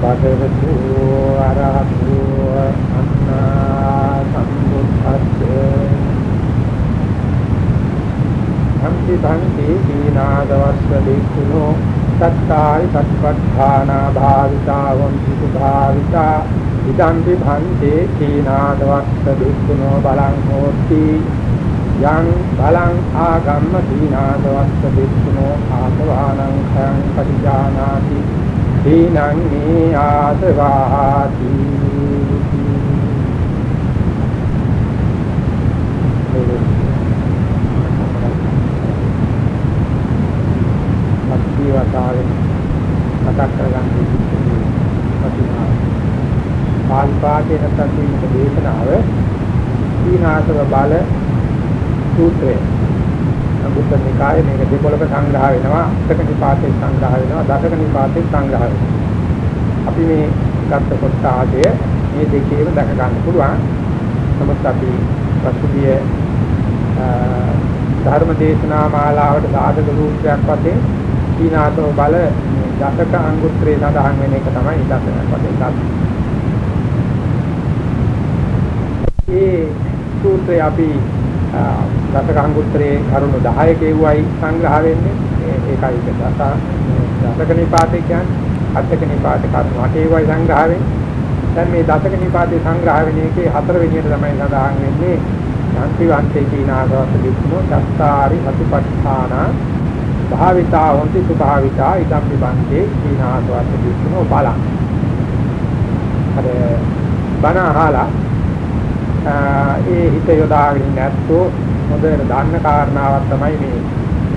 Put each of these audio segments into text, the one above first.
භගවතු ආරහතු අන්නා සම්බුද්දස්සේ සම්පි භන්ති දීනාදවස්ස දීකුණෝ සත්තායි සත්පත්ථානා භාවිතා වන්ති සුභාවිතා ඉදං විභන්තේ දීනාදවස්ස දීකුණෝ බලං හෝති යං බලං ආගම්ම දීනාදවස්ස දීකුණෝ ආසවානං khයං පටිජානාති දීනං මේ ආසවාති වතාවෙන් මතක් කරගන්න වටිනා පාලි පාඨය නැත්නම් මේක දේශනාව සීනාසව බල සූත්‍රය. බුද්ධ නිකායේ මේක දෙපොළක සංග්‍රහ වෙනවා අටක නිපාතේ සංග්‍රහ වෙනවා දසක නිපාතේ සංග්‍රහ වෙනවා. අපි මේ ගත්ත කොටාදය මේ දෙකේම දැක ගන්න පුළුවන්. නමුත් අපි පසුගිය ධර්ම දේශනා මාලාවට සාධක රූපයක් වශයෙන් සීනාතෝ බල දසක අංගුත්‍රේ සඳහන් වෙන එක තමයි දසක වශයෙන් ගන්න. ඒ සූත්‍රය අපි දසක අංගුත්‍රේ කරුණු 10 කෙව්වයි සංග්‍රහ වෙන්නේ. ඒකයි ඒක දස දසක නිපාතේ කියන්නේ අටක නිපාතේ කරුණු 8 වයි සංග්‍රහ වෙන්නේ. දැන් මේ දසක නිපාතේ සංග්‍රහ වෙන එකේ හතර වෙනියට තමයි සඳහන් වෙන්නේ. ශාන්ති වන්තේ කීනාසවස්ස වික්ඛෝ දස්සාරි හතුපත්ථානා භාවිතා හොන්ති සුභාවිතා ඉදම් විබන්තේ සීනාසවත් වික්‍රමෝ බලං අර බණ අහලා ඒ හිත යොදාගෙන නැත්තෝ? හොඳට දන්න කාරණාවක් තමයි මේ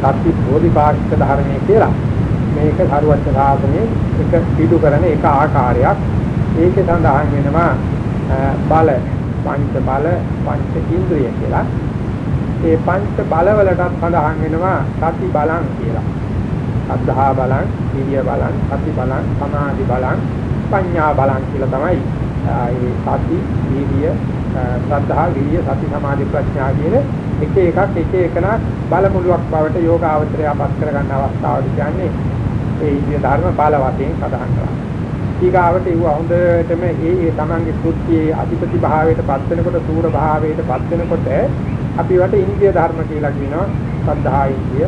සත්‍ය බෝධිපාක්ෂික ධර්මයේ කියලා. මේක සරුවච්ච සාසනයේ එක පිටු කරන එක ආකාරයක්. ඒකේ සඳහන් වෙනවා බල පංච බල පංච ඉන්ද්‍රිය කියලා. ඒ පංච බලවලටත් සඳහන් වෙනවා සති බලං කියලා. අද්ධා බලං, විරිය බලං, සති බලං, සමාධි බලං, පඤ්ඤා බලං කියලා තමයි මේ සති, විරිය, සද්ධා, විරිය, සති, සමාධි, ප්‍රඥා කියන එක එකක් එක එකන බලමුලුවක් බවට යෝගාවචරය අපත් කරගන්න අවස්ථාවට කියන්නේ ඒ ඉන්දිය ධර්ම බල වශයෙන් සඳහන් කරනවා. ඊගාවට ඒව හොඳටම ඒ ඒ තමන්ගේ කෘත්‍යයේ අධිපති භාවයට පත් වෙනකොට සූර භාවයට පත් වෙනකොට අපි වට ඉන්ද්‍රිය ධර්ම කියලා කියනවා. සද්ධා ඉන්ද්‍රිය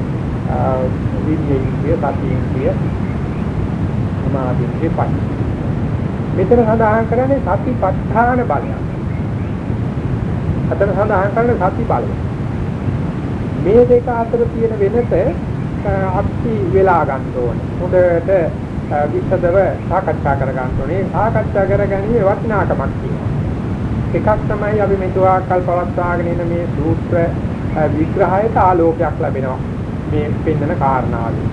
විඤ්ඤා ඉන්ද්‍රිය සති ඉන්ද්‍රිය සමාධි ඉන්ද්‍රිය පංච මෙතන සඳහන් කරන්නේ සතිපට්ඨාන බලය අතන සඳහන් කරන්නේ සති බලය. මේ දෙක අතර තියෙන වෙනස අපි වෙලා ගන්න ඕනේ. හොඳට විස්තරව සාකච්ඡා කර ගන්න ඕනේ. සාකච්ඡා කරගන්නේ වටිනාකමක් තියෙනවා. එකක් තමයි අපි මෙතුආ කල් පවත්වාගෙන ඉන්න මේ සූත්‍ර විග්‍රහයට ආලෝකයක් ලැබෙනවා. මේ පෙන්වන කාරණාවලින්.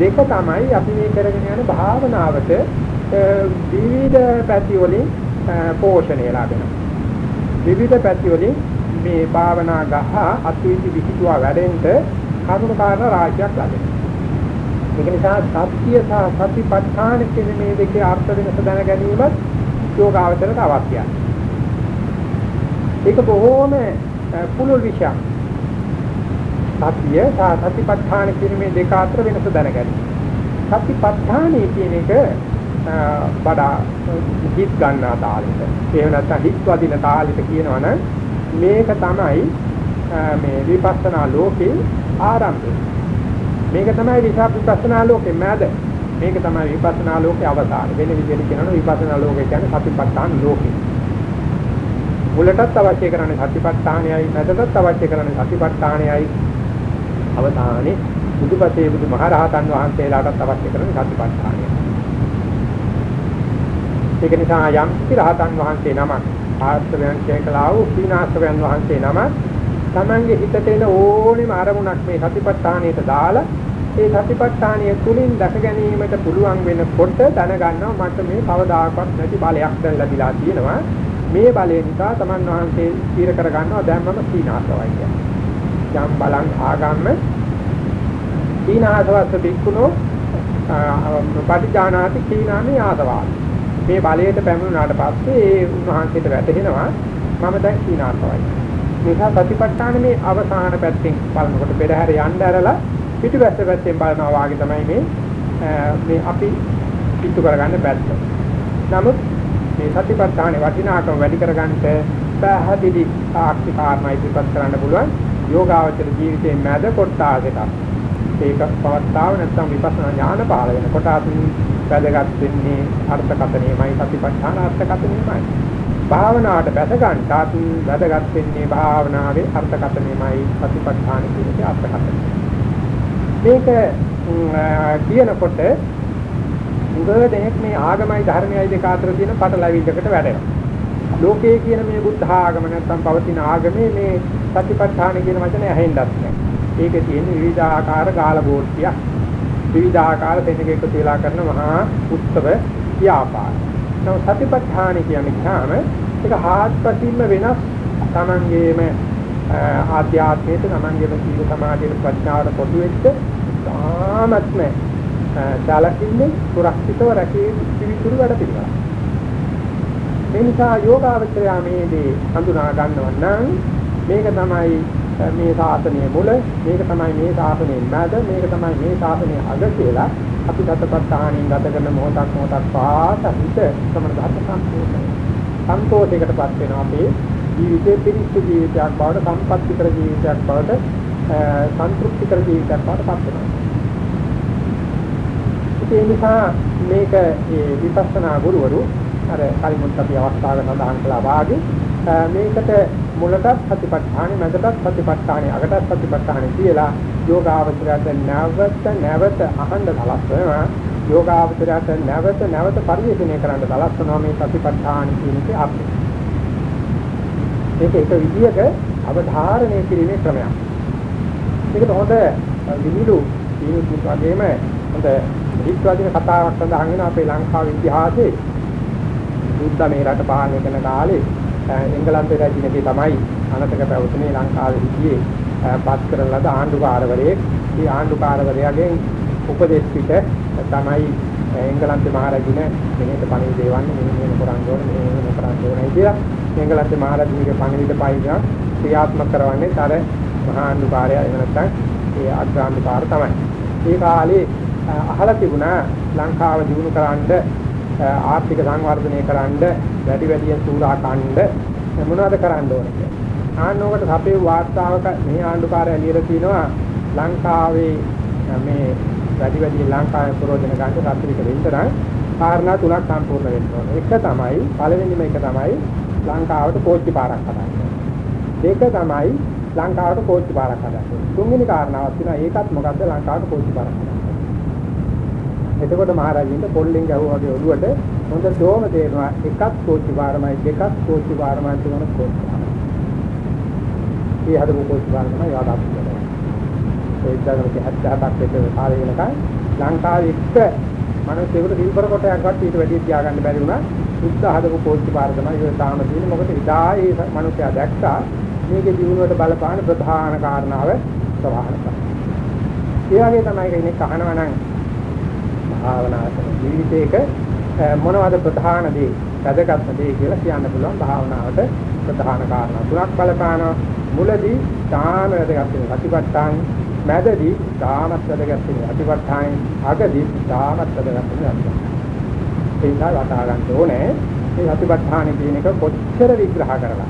දෙක තමයි අපි මේ කරගෙන යන භාවනාවට විවිධ පැති වලින් පෝෂණය ලැබෙනවා. විවිධ පැති වලින් මේ භාවනා ගහ අත්විඳි විහිදුවා වැඩෙන්න කරුණු කාරණා රාශියක් ලැබෙනවා. ඒක නිසා සත්‍ය සහ සතිපට්ඨාන කියන මේ දෙකේ අර්ථ වෙනස දැන ගැනීමත් යෝගාවචරයට අවශ්‍යයි. ඒක බොහෝම පුළුල් විෂයක්. සතිය සහ සතිපට්ඨාන කියන මේ දෙක අතර වෙනස දැනගන්න. සතිපට්ඨානයි කියන එක වඩා හිත් ගන්නා තාලෙට. එහෙම නැත්නම් හිත් වදින තාලෙට කියනවනම් මේක තමයි මේ විපස්සනා ලෝකේ ආරම්භය. මේක තමයි විපස්සනා ලෝකේ මැද. මේක තමයි විපස්සනා ලෝකේ අවසානය. වෙන විදිහට කියනවනම් විපස්සනා ලෝකය කියන්නේ සතිපට්ඨාන ලෝකේ. මුලටත් අවශ්‍ය කරන්නේ සතිපට්ඨානයයි මැදටත් අවශ්‍ය කරන්නේ සතිපට්ඨානයයි අවසානයේ බුදුපසේ බුදුමහරහතන් වහන්සේලාටත් අවශ්‍ය කරන්නේ සතිපට්ඨානයයි ඒක නිසා යම් රහතන් වහන්සේ නමක් ආශ්‍රවයන් කේකලා වූ සීනාශ්‍රවයන් වහන්සේ නම තමන්ගේ හිතට එන ඕනෙම අරමුණක් මේ සතිපට්ඨානයට දාලා ඒ සතිපට්ඨානය තුලින් දැක ගැනීමට පුළුවන් වෙනකොට දැනගන්නවා මට මේ කවදාකවත් නැති බලයක් දැන් ලැබිලා තියෙනවා මේ බලය නිසා තමන් වහන්සේ ස්ථිර කර ගන්නවා දැන් මම සීනාසවයි කියන්නේ. යම් බලං ආගම්ම සීනාසවස්ස බික්කුණෝ පටිජානාති කීනාමේ ආසවා. මේ බලයට පැමිණුණාට පස්සේ ඒ උන්වහන්සේට වැටහෙනවා මම දැන් සීනාසවයි. නිසා සතිපට්ඨාන මේ අවසාන පැත්තෙන් බලනකොට පෙරහැර යන්න ඇරලා පිටිපස්ස පැත්තෙන් බලනවා වාගේ තමයි මේ මේ අපි පිටු කරගන්න පැත්ත. නමුත් මේ සතිපට්ඨානේ වටිනාකම වැඩි කරගන්නට පැහැදිලි සාක්ෂි කාරණා ඉදිරිපත් කරන්න පුළුවන් යෝගාවචර ජීවිතයේ මැද කොටාසයක්. ඒක පවත්තාව නැත්නම් විපස්සනා ඥාන පාල වෙන කොටාසින් වැදගත් වෙන්නේ අර්ථකථනයමයි සතිපට්ඨාන අර්ථකථනයමයි. භාවනාවට බැස ගන්නටත් වැදගත් වෙන්නේ භාවනාවේ අර්ථකථනයමයි සතිපට්ඨාන කියන අර්ථකථනය. මේක කියනකොට උගව දෙනෙක් මේ ආගමයි ධර්මයයි දෙක අතර තියෙන පටලැවිල්ලකට වැටෙනවා. ලෝකයේ කියන මේ බුද්ධ ආගම නැත්නම් පවතින ආගමේ මේ සතිපට්ඨාන කියන වචනේ ඇහෙන්නත් නැහැ. ඒකේ තියෙන විවිධාකාර ගාල බෝට්ටියක්. විවිධාකාර දෙනක එකතු වෙලා කරන මහා උත්සව ව්‍යාපාර. නමුත් සතිපට්ඨාන කියන්නේ ඥාන ඒක හාත්පසින්ම වෙනස් තමන්ගේම ආධ්‍යාත්මයට තමන්ගේම සීල සමාධියට ප්‍රඥාවට පොදු වෙච්ච තාමත්ම සාලකින්නේ සුරක්ෂිතව රැකී පිවිතුරු වැඩ පිළිවෙල. ඒ නිසා යෝගාවචරය මේ දේ හඳුනා ගන්නව නම් මේක තමයි මේ ශාසනයේ මුල මේක තමයි මේ ශාසනයේ මැද මේක තමයි මේ ශාසනයේ අග කියලා අපි දතපත්තාණින් ගත කරන මොහොතක් මොහොතක් පාත හිත සමනදාත සම්පූර්ණයි සන්තෝෂයකටපත් වෙනවා අපේ ජීවිතේ පිරිසිදු ජීවිතයක් බවට සම්පත්‍තිකර ජීවිතයක් බවට සන්තුෂ්ටිකර ජීවිතයක් බවට පත් වෙනවා. ඒ නිසා මේක විපස්සනා ගුරුවරු අර කලිමුත් අපි අවස්ථාවක සඳහන් කළා වාගේ මේකට මුලටත් සතිපට්ඨානෙ මැදටත් සතිපට්ඨානෙ අගටත් සතිපට්ඨානෙ කියලා යෝගාවචරයට නැවත නැවත අහන්න දලස්වනවා යෝගාවචරයට නැවත නැවත පරිශීලනය කරන්න දලස්වනවා මේ සතිපට්ඨාන කියන්නේ අපි. මේක එක විදියක අවධාරණය කිරීමේ ක්‍රමයක්. මේකට හොඳ විනිලු දිනුත් වගේම හොඳ හිත්වාදීන කතාවක් සඳහන් වෙන අපේ ලංකාවේ ඉතිහාසයේ බුද්ධ මේ රට පාලනය කරන කාලේ එංගලන්තයේ රැජිනකේ තමයි අනතක පැවතුනේ ලංකාවේ හිටියේ පත් කරන ලද ආණ්ඩුකාරවරයෙක්. ඒ ආණ්ඩුකාරවරයාගෙන් උපදෙස් පිට තමයි එංගලන්තේ මහරජින මෙහෙට පණිවිඩ දෙවන්නේ මෙහෙම මෙහෙම කරන්න ඕනේ මෙහෙම කරන්න ඕනේ කියලා. එංගලන්තේ මහරජිනගේ පණිවිඩ පයින් ක්‍රියාත්මක කරවන්නේ තර මහා ආණ්ඩුකාරයා එහෙම නැත්නම් ඒ අග්‍රාණ්ඩුකාර තමයි. ඒ කාලේ අහලා තිබුණා ලංකාව දිනු කරන්නේ ආර්ථික සංවර්ධනය කරන්න වැඩි වැඩියෙන් සූරා කණ්ඩ මොනවද කරන්න ඕනේ කියලා. ආන්නෝකට අපේ වාර්තාවක මේ ආණ්ඩුකාරය එළියට තිනවා ලංකාවේ මේ වැඩි වැඩියෙන් ලංකාවේ ප්‍රෝජන ගන්න රාත්‍රික වෙන්තරන් කාරණා තුනක් සම්පූර්ණ වෙන්න ඕනේ. එක තමයි පළවෙනිම එක තමයි ලංකාවට කෝච්චි පාරක් හදන්න. දෙක තමයි ලංකාවට කෝච්චි පාරක් හදන්න. තුන්වෙනි කාරණාවක් තියෙනවා ඒකත් මොකද්ද ලංකාවට කෝච්චි පාරක් හදන්න. එතකොට මහරජින්ට පොල්ලෙන් ගැහුවා වගේ ඔළුවට හොඳටම තේරෙනවා එකක් කෝච්චි වාරමයි දෙකක් කෝච්චි වාරමයි කියන කෝච්චි. මේ හදපු කෝච්චි වාර තමයි යාදාපු කරන්නේ. ඒ ඉස්සරහට 70ක් විතර කාලේ වෙනකන් ලංකාවේ එක මිනිස්සුන්ට සිල්වර කොටයක් ගන්න ඊට වැඩි තියාගන්න බැරි වුණා. සුද්ධ හදපු කෝච්චි වාර තමයි ඒ තාම තියෙන්නේ. මොකද ඉදා ඒ මිනිස්සයා දැක්කා මේකේ දිනුවට බලපාන ප්‍රධාන කාරණාව ප්‍රවාහනකම. ඒ වගේ තමයි කෙනෙක් අහනවා නම් භාවනා කරන ජීවිතයක මොනවද ප්‍රධාන දේ වැදගත් දේ කියලා කියන්න පුළුවන් භාවනාවට ප්‍රධාන කාරණා තුනක් බලපානවා. මුලදී තාම වැදගත් වෙන ප්‍රතිපත්තාන් මැදදී තාමත් වැදගත් වෙන ප්‍රතිපත්තාන් අගදී තාමත් වැදගත් වෙන ඒක වටහා ගන්න ඕනේ මේ ප්‍රතිපත්තාන කියන එක කොච්චර විග්‍රහ කරලා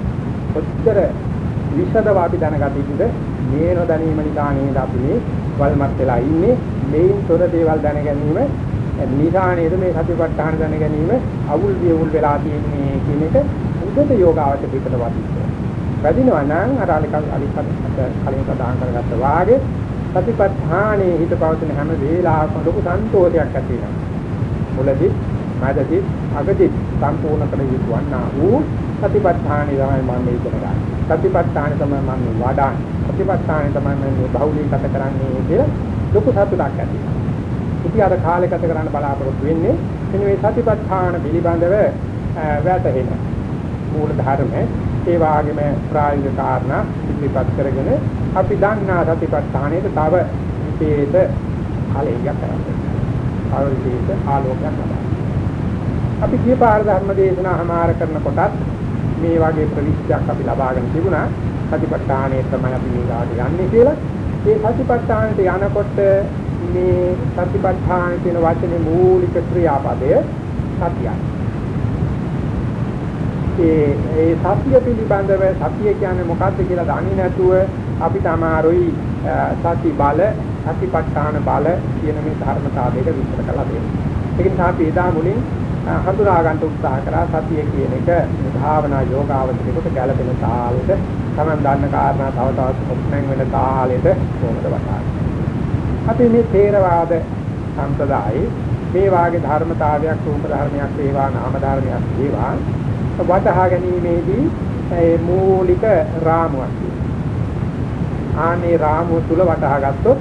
කොච්චර විෂදව අපි දැනගත යුතුද මේ නොදැනීම නිසා නේද අපි මේ වල්මත් වෙලා ඉන්නේ මේන් තොර දේවල් දැන ගැනීම නිසා නේද මේ සතිපට්ඨාන දැන ගැනීම අවුල් වියුල් වෙලා තියෙන්නේ කියන එක උදේට යෝගාවට පිටට වදිනවා. වැඩිනවා නම් අර අලික අලික කලින් සදාන් කරගත්ත වාගේ සතිපට්ඨානේ හිත පවතින හැම වෙලාවකම ලොකු සන්තෝෂයක් ඇති වෙනවා. මුලදී මැදදී අගදී සම්පූර්ණ කළ යුතු වන්නා වූ සතිපට්ඨානේ තමයි මම ඉගෙන ගන්න. සතිපට්ඨානේ තමයි මම වඩන්නේ. සතිපට්ඨානේ තමයි මම බහුලීකත කරන්නේ කියලා ලොකු සතුටක් ඇති වෙනවා. ඉතින් අර කාලේ ගත කරන්න බලාපොරොත්තු වෙන්නේ මෙන්න මේ සතිපට්ඨාන පිළිබඳව වැටහෙන මූල ධර්ම ඒ වගේම ප්‍රායෝගික කාරණා ඉදිරිපත් කරගෙන අපි දන්නා සතිපට්ඨානයේ තව විශේෂ කාලයක් කරන්නේ. ආවෘතියට ආලෝකයක් ලබනවා. අපි කීපාර ධර්ම දේශනා හමාර කරනකොටත් මේ වගේ ප්‍රවිෂ්ඨයක් අපි ලබාගෙන තිබුණා. සතිපට්ඨානයේ තමයි අපි මේ ගාඩ යන්නේ කියලා. ඒ සතිපට්ඨානට යනකොට මේ සතිපට්ඨාන කියන වචනේ මූලික ක්‍රියාපදය සතියයි. ඒ ඒ සතිය පිළිබඳව සතිය කියන්නේ මොකක්ද කියලා දන්නේ නැතුව අපි තමාරුයි සති බල සතිපට්ඨාන බල කියන මේ ධර්මතාවයක විස්තර කරලා දෙන්නේ. ඒක නිසා අපි එදා මුලින් හඳුනා ගන්න උත්සාහ කරා සතිය කියන එක භාවනා යෝගාවචරයකට ගැළපෙන තාලෙට Taman දන්න කාරණා තව තවත් ඔප්නැන් වෙන තාලෙට කොහොමද වටහාගන්නේ. අපි මේ ථේරවාද සම්ප්‍රදායේ මේ වාගේ ධර්මතාවයක් රූප ධර්මයක් වේවා නාම ධර්මයක් වේවා වටහා ගැනීමේදී ඒ මූලික රාමුවක් ආනේ රාමුව තුල වටහා ගත්තොත්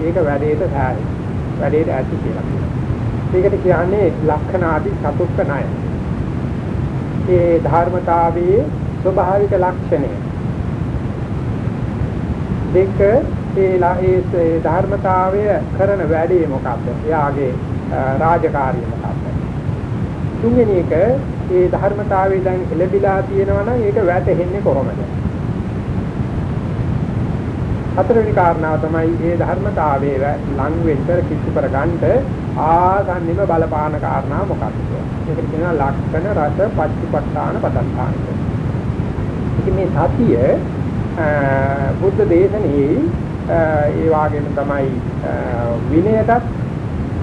ඒක වැඩේට සෑහේ වැඩේට ඇති කියලා කියනවා. ඒකට කියන්නේ ලක්ෂණාදි චතුක්ක ණය. ඒ ධර්මතාවයේ ස්වභාවික ලක්ෂණය. දෙක ඒ ඒ ධර්මතාවය කරන වැඩේ මොකක්ද? එයාගේ රාජකාරිය මොකක්ද? තුන්වෙනි එක ඒ ධර්මතාවය දැන් ලැබිලා තියෙනවා නම් ඒක වැටෙන්නේ කොහොමද? හතරවෙනි කාරණාව තමයි මේ ධර්මතාවයේ ලං වෙන්න කිසි කරගන්න ආගන්නෙම බලපාන කාරණා මොකක්ද ඒකට කියනවා ලක්ෂණ රස පච්චපට්ඨාන පදස්ථාන ඉතින් මේ සතිය බුද්ධ දේශනේ ඒ වාගේම තමයි විනයටත්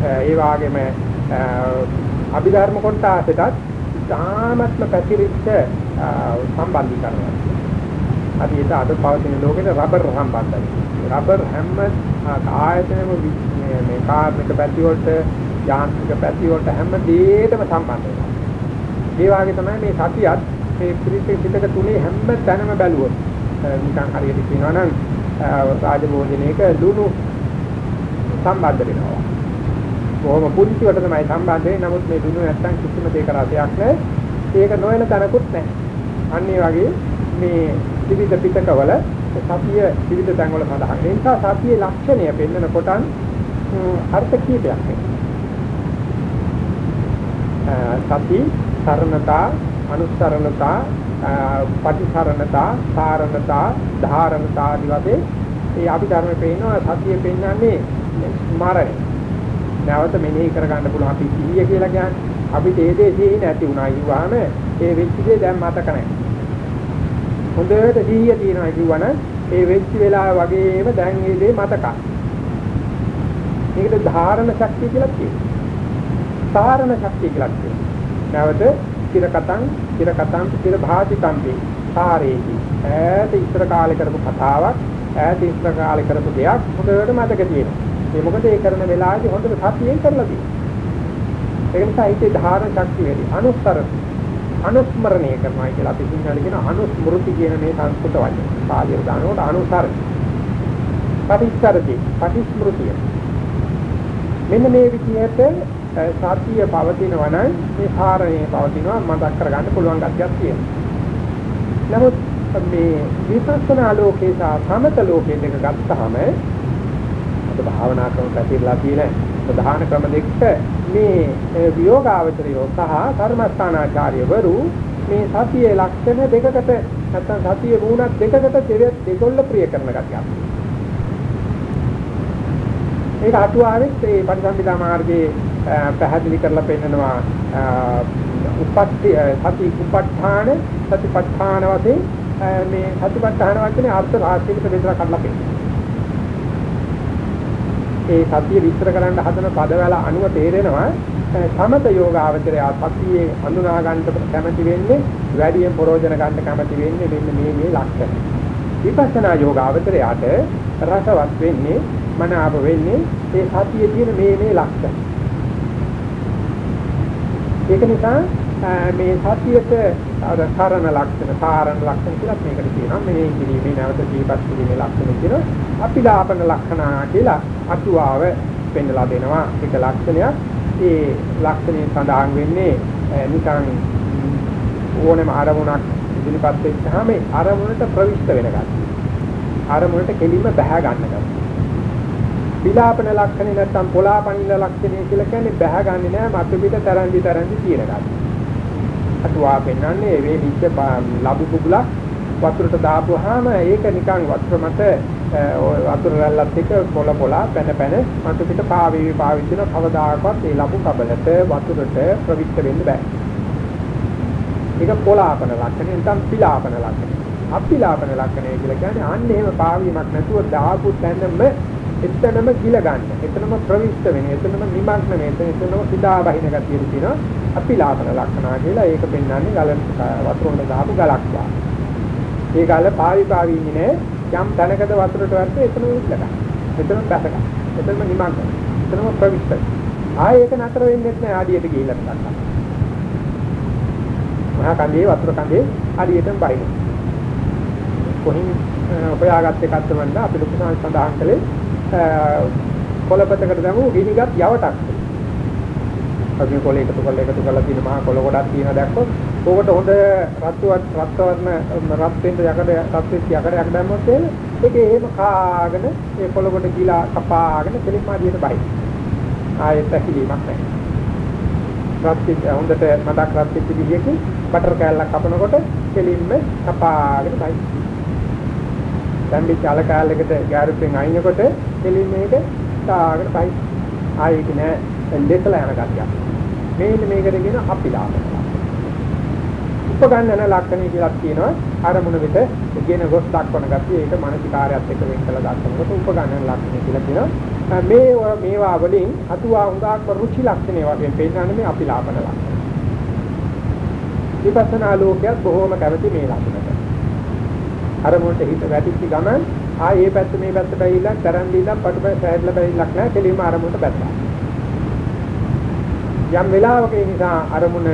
ඒ වාගේම අභිධර්ම කොටසටත් ඉතාමත්ම පැතිරිච්ච සම්බන්ධීකරණයක් අපි ඒක අද පවතින ලෝකෙට රබර් සම්බන්ධයි. රබර් හැම ආයතනෙම මේ කාර්මික පැති වලට යාන්ත්‍රික පැති වලට හැම දෙයකටම සම්බන්ධ වෙනවා. ඒ වගේ තමයි මේ සතියත් මේ ත්‍රිපිටක තුනේ හැම තැනම බැලුවොත් නිකන් හරියට කියනවා නම් රාජභෝජනයක ලුණු සම්බන්ධ වෙනවා. බොහොම පුංචි වට තමයි සම්බන්ධ වෙන්නේ. නමුත් මේ ලුණු නැත්තම් කිසිම දෙයක රසයක් නැහැ. ඒක නොවන තැනකුත් නැහැ. අන්න ඒ වගේ මේ විවිධ පිටකවල සතිය විවිධ තැන්වල සඳහන්. ඒ නිසා සතියේ ලක්ෂණය පෙන්වන කොටන් අර්ථ කීපයක් සති සරණතා අනුසරණතා පටිසරණතා සාරණතා ධාරණතා ආදී වශයෙන් ඒ අපි ධර්මයේ පෙන්නනවා සතිය පෙන්වන්නේ ස්මරණය. නැවත මෙනෙහි කරගන්න පුළුවන් අපි සිහිය කියලා කියන්නේ. අපිට ඒ දේ සිහි නැති වුණා කිව්වහම ඒ වෙච්ච දේ දැන් මතක නැහැ. හොඳට සිහිය තියෙනවා කිව්වන ඒ වෙච්ච වෙලාව වගේම දැන් මේ දේ මතකයි. මේකට ධාරණ ශක්තිය කියලා කියනවා. ධාරණ ශක්තිය කියලා කියනවා. නැවත චිර කතං චිර කතං චිර භාතිකම්පි සාරේති. ඈත ඉස්සර කාලේ කරපු කතාවක් ඈත ඉස්සර කාලේ කරපු දෙයක් හොඳට මතක තියෙනවා. ඒ මොකද ඒ කරන වෙලාවේදී හොඳට සතියෙන් කරලා තියෙනවා. ඒ නිසා හිතේ ධාරණ ශක්තිය වැඩි. අනුස්තර අනුස්මරණය කරනවා කියලා අපි සිංහලෙන් කියන අනුස්මෘති කියන මේ සංස්කෘත වචන. පාලියට දානකොට අනුසර. පටිච්චරති, පටිස්මෘතිය. මෙන්න මේ විදිහට සතිය පවතිනවා නම් මේ කාරණේ පවතිනවා මතක් කරගන්න පුළුවන් ගැතියක් තියෙනවා. නමුත් මේ විපස්සනා ලෝකේ සහ සමත ලෝකේ දෙක ගත්තාම අද භාවනා ක්‍රම පැතිරලා තියෙන ප්‍රධාන ක්‍රම දෙක මේ විയോഗාවචරය සහ කර්මස්ථානාචාර්යවරු මේ සතියේ ලක්ෂණ දෙකකට නැත්නම් සතියේ වුණත් දෙකකට දෙකොල්ල ප්‍රිය කරන ගතියක්. ඒක අටුවාවෙත් ඒ පරිසම්පදා මාර්ගයේ පැහැදිලි කරලා පෙන්නනවා උපත්ති සති උපට්ඨාන සතිපට්ඨාන වශයෙන් මේ සතිපට්ඨාන වචනේ අර්ථ රාශියකට බෙදලා කඩලා පෙන්නනවා. ඒ සතිය විස්තර කරන්න හදන පදවල අනුව තේරෙනවා සමත යෝගාවචරය සතියේ අඳුනා ගන්නට කැමති වෙන්නේ වැඩියෙන් ප්‍රෝජන ගන්න කැමති වෙන්නේ මෙන්න මේ මේ ලක්ෂණ. විපස්සනා යෝගාවචරයට රසවත් වෙන්නේ මනාප වෙන්නේ ඒ සතියේ තියෙන මේ මේ ලක්ෂණ. ඒක නිසා මේ සතියට අර කරන ලක්ෂණ, සාරණ ලක්ෂණ කියලා මේකට කියනවා. මේ කිරීමේ නැවත දීපත් කිරීමේ ලක්ෂණ කියන අපිලාපන ලක්ෂණ කියලා අටුවාව පෙන්නලා දෙනවා. ඒක ලක්ෂණයක්. ඒ ලක්ෂණය සඳහන් වෙන්නේ නිකන් ඕනෑම අරමුණක් ඉදිරිපත් වෙච්චාම අරමුණට ප්‍රවිෂ්ඨ වෙන ගතිය. අරමුණට කෙලින්ම බැහැ ගන්න ගතිය. විලාපන ලක්ෂණේ නැත්තම් පොලාපනින ලක්ෂණේ කියලා කියන්නේ බැහැ ගන්නේ නැහැ මතු පිට තරන්දි තරන්දි තියෙන ගතිය. අටුවා පෙන්වන්නේ මේ විච්ච ලබු කුබුලක් වතුරට දාපුවාම ඒක නිකන් වතුර මත ඔය වතුර රැල්ලත් එක්ක පොළ පොළ පැන පැන මතු පිට පාවී පාවිච්චි කරන කවදාකවත් ඒ ලබු කබලට වතුරට ප්‍රවිෂ්ඨ වෙන්න බෑ. ඒක පොලාපන ලක්ෂණය නැත්නම් පිලාපන ලක්ෂණය. අපිලාපන ලක්ෂණය කියලා කියන්නේ අන්න එහෙම පාවීමක් නැතුව දාපු තැනම එතනම ගිල ගන්න. එතනම ප්‍රවිෂ්ඨ වෙන. එතනම නිමග්න වෙන. එතනම සිතා බහින ගතිය තියෙනවා. අපිලාපන ලක්ෂණා කියලා ඒක පෙන්වන්නේ ගල වතුරේ දාපු ගලක් වා. ඒ ගල පාවි පාවි ඉන්නේ යම් තැනකද වතුරට වැටෙන්නේ එතනම ඉල්ල ගන්න. එතනම බැස ගන්න. එතනම නිමග්න. එතනම ප්‍රවිෂ්ඨ. ආයේ ඒක නතර වෙන්නේ නැහැ ආඩියට ගිහිල්ලා ගන්න. මහා කන්දේ වතුර කන්දේ ආඩියටම බයින. කොහින් හොයාගත්ත එකක්ද වන්ද අපි ලොකු සඳහන් කළේ කොළපතකට දැමු ගිනිගත් යවටක්. අපි කොළ එකතු කරලා එකතු කරලා තියෙන මහා කොළ ගොඩක් තියෙන දැක්කොත් ඕකට හොඳ රත්වත් රත්වර්ණ රත් වෙන්න යකඩ රත් වෙච්ච යකඩයක් දැම්මොත් එහෙම ඒකේ එහෙම කාගෙන ඒ කොළ කොට ගිලා කපාගෙන කෙලින්ම ආදියට බයි. ආයෙත් ඇකිලීමක් නැහැ. රත් වෙච්ච හොඳට මඩක් රත් වෙච්ච විදිහකින් බටර් කෑල්ලක් කපනකොට කෙලින්ම කපාගෙන බයි. දැම්බිච්ච අල කෑල්ලකට ගෑරුපෙන් අයින්කොට කෙලින් මේක තාගෙන බයි. ආයෙත් නෑ ලෙසලා යන ගතියක්. මේන්න මේකට කියන අපිලාපන. උපගන්නන ලක්ෂණය කියලා කියනවා අරමුණ විත කියන ගොස් දක්වන ගතිය ඒක මානසිකාරයත් එක්ක වෙන් කළ දක්වනකොට උපගන්නන ලක්ෂණය කියලා කියනවා මේ මේවා වලින් අතුවා හුඟක් රුචි ලක්ෂණය වශයෙන් පෙන්නන්නේ මේ අපිලාපන ලක්ෂණ. විපස්සනා ලෝකයක් බොහෝම කැමති මේ ලක්ෂණයට. අරමුණට හිත වැටිච්ච ගමන් ආ මේ පැත්ත මේ පැත්තට ඇවිල්ලා තරන් දීලා පටුපය සෑහෙලා බැරිලක් නැහැ කෙලින්ම අරමුණට බැස්සා. යම් වෙලාවක ඒ නිසා අරමුණ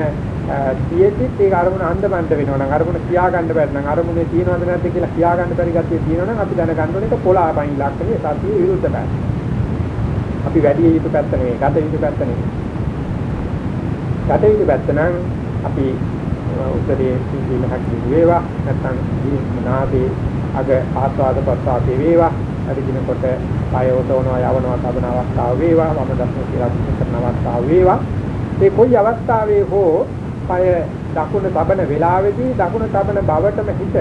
තියෙද්දිත් ඒක අරමුණ අන්දමන්ද වෙනවා නම් අරමුණ කියා ගන්න බැරි නම් අරමුණේ තියෙනවද නැද්ද කියලා කියා ගන්න බැරි ගැතිය තියෙනවා නම් අපි දැනගන්න ඕනේ ඒක පොළාපයින් ලක්ෂණේ සතිය විරුද්ධ පැත්ත. අපි වැඩි යුතු පැත්ත නෙවෙයි, ගත යුතු පැත්ත නෙවෙයි. ගත යුතු පැත්ත නම් අපි උත්තරේ සිද්ධින හැකි වේවා නැත්නම් නාදී අග ආස්වාද ප්‍රසආතේ වේවා. අදිනකොට පය ඔතවනවා යවනවා තබන අවස්ථාව වේවා. වම දක්න කියලා කරන අවස්ථාව වේවා. ඒ කොයි අවස්ථාවේ හෝ පය දකුණ තබන වෙලාවේදී දකුණ තබන බවටම හිත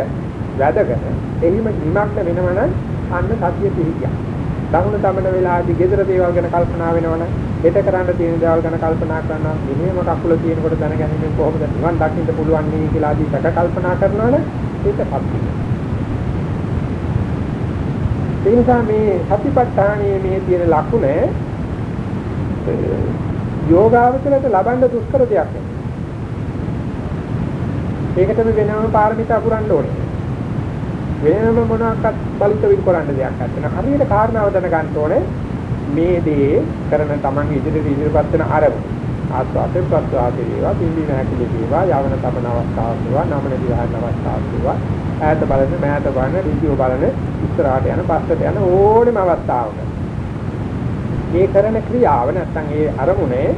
වැදගෙන එහිම නිමග්න වෙනවනම් අන්න සතිය පිහිටියා. දකුණ තබන වෙලාවේදී gedara දේවල් ගැන කල්පනා වෙනවනම් හෙට කරන්න තියෙන දේවල් ගැන කල්පනා කරනවා මෙහෙම කකුල තියෙනකොට දැනගැනීමෙන් කොහොමද නිවන් දකින්න පුළුවන් නේ කියලා ආදී සැක කල්පනා කරනවනේ ඒක සත්‍යය. ඒ නිසා මේ සතිපට්ඨානයේ මේ තියෙන ලකුණ යෝගාවචරයට ලබන්න දුෂ්කර දෙයක් නෙවෙයි. ඒකටම වෙනම පාරමිතා පුරන්න ඕනේ. වෙනම මොනවාක්වත් බලිත වින් කරන්න දෙයක් නැත්නම් හරියට කාරණාව දැනගන්න ඕනේ මේ දේ කරන තමන් ඉදිරියට ඉදිරියපත් වෙන අරමුණ. ආස්වාදේ ප්‍රස්වාදේ වේවා පිම්බි නැහැකිලි වේවා යවන තමන අවස්ථාවක් වේවා නමන දිහාන අවස්ථාවක් වේවා ඈත බලන මෑත බලන ඍජුව බලන ඉස්සරහට යන පස්සට යන ඕනෙම අවස්ථාවක මේ කරන ක්‍රියාව නැත්නම් ඒ අරමුණේ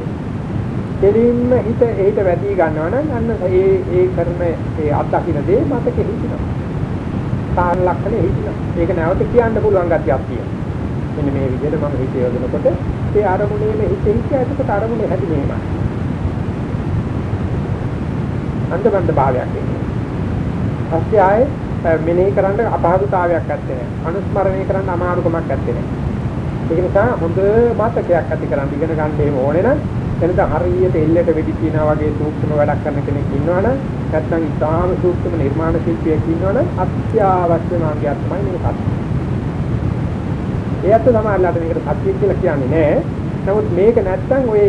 දෙලින්ම හිත එහෙට වැඩි ගන්නවා නම් අන්න ඒ ඒ කරන ඒ අත්දකින්න දේ මතකෙ හිටිනවා. සාහන ලක්ෂණේ හිටිනවා. ඒක නැවත කියන්න පුළුවන් ගතියක් තියෙනවා. මෙන්න මේ විදිහට මම හිත යොදනකොට ඒ අරමුණේම හිත හිත එතකොට අරමුණේ හැටි මෙහෙමයි. අන්දබන්ද භාවයක් එන්නේ. පස්සේ ආයේ මෙනෙහි කරන්න අපහසුතාවයක් නැත්තේ නෑ. අනුස්මරණය කරන්න අමාරුකමක් නැත්තේ නෑ. ඒක නිසා හොඳ මතකයක් ඇති කරන් ඉගෙන ගන්න එහෙම ඕනේ නම් එනද හරියට එල්ලට වෙඩි තියනා වගේ සූක්ෂම වැඩක් කරන කෙනෙක් ඉන්නවනම් නැත්නම් ඉතාම සූක්ෂම නිර්මාණ ශිල්පියෙක් ඉන්නවනම් අත්‍යවශ්‍ය මාර්ගයක් තමයි මේක සත්‍ය. ඒත් සමහරවිට මේකට සත්‍ය කියලා කියන්නේ නෑ. නමුත් මේක නැත්නම් ඔය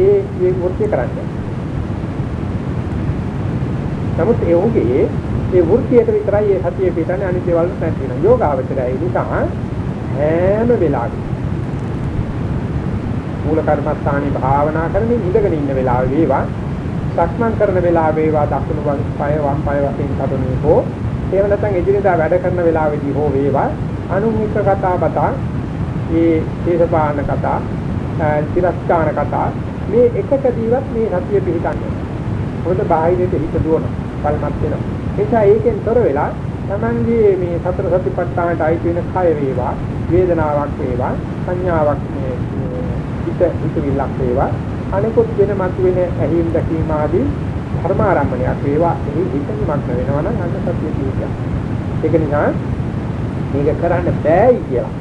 ඒ ඒ වෘත්‍ය කරන්නේ. නමුත් ඒ උගේ ඒ වෘත්තියට විතරයි ඒ සතිය පිටන්නේ අනිත් දේවල් නැති වෙනවා. යෝගාවචරය ඒ නිසා හැම වෙලාවෙම මූල කර්මස්ථානයේ භාවනා කරමින් ඉඳගෙන ඉන්න වෙලාව වේවා සක්මන් කරන වෙලාව වේවා දකුණු වම් පාය වම් පාය වශයෙන් කඩුනේ හෝ එහෙම නැත්නම් එදිනෙදා වැඩ කරන වෙලාවේදී හෝ වේවා. අනුමිත කතා බතා මේ දේශපාලන කතා තිරස්කාර කතා මේ එකකදීවත් මේ සතිය පිළිගන්නේ මොකද බාහිරයට හිත දුවන කල්මත් වෙනවා. නිසා ඒකෙන් තොර වෙලා තමන්ගේ මේ සතර සතිපට්ඨානට අයිති වෙන කය වේවා වේදනාවක් වේවා සංඥාවක් මේ හිත හිතවිල්ලක් වේවා. අනිකුත් වෙන මතුවෙන ඇහිම් දැකීම ආදී ධර්මාරම්භණයක් වේවා එහි හිත නිමග්න වෙනවා නම් අන්න සතිය කියනවා ඒක නිසා මේක කරන්න බෑයි කියලා.